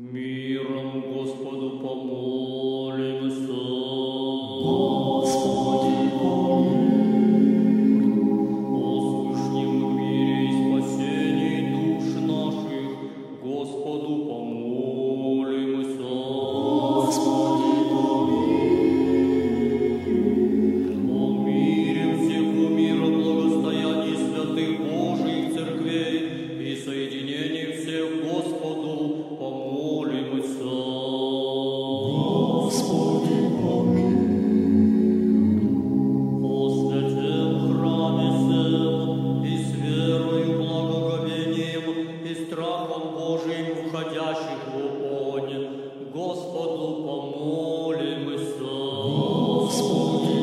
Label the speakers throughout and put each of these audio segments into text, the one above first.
Speaker 1: Миром Господу помолимся.
Speaker 2: Господи, помилуй.
Speaker 1: Услышним в мире и спасении душ наших. Господу помолимся. ангелом Божиим, уходящих в огонь. Господу помолимся.
Speaker 2: Господи.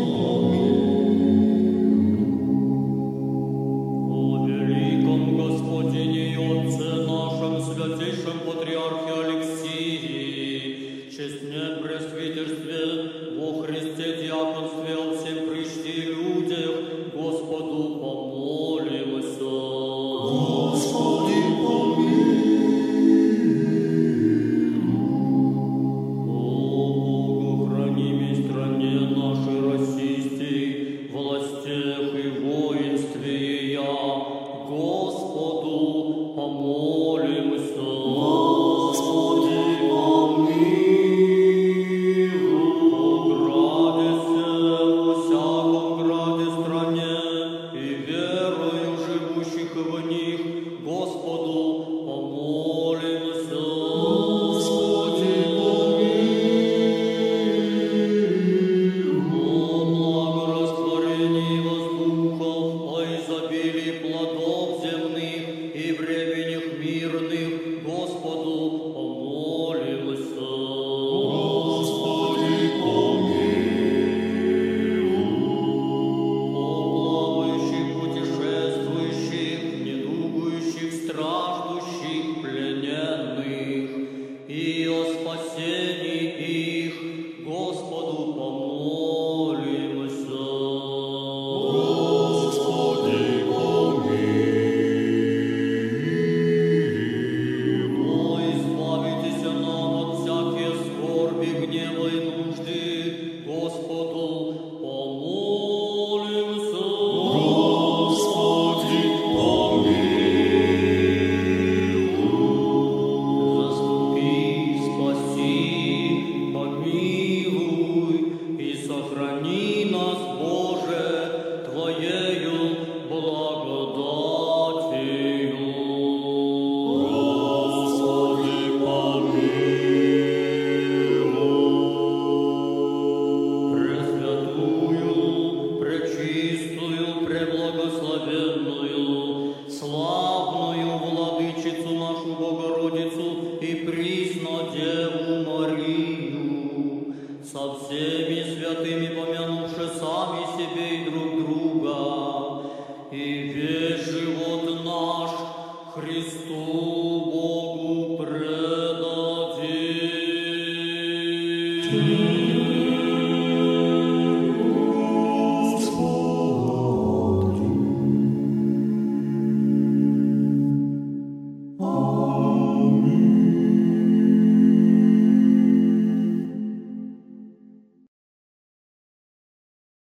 Speaker 1: О великом Господине и Отце нашем, святейшем Патриархе Алексии, честне пресвитерстве во Христе диаконстве Господу Деву Марию, со всеми святыми помянувши сами себе и друг друга, и весь живот наш Христу Богу предадим.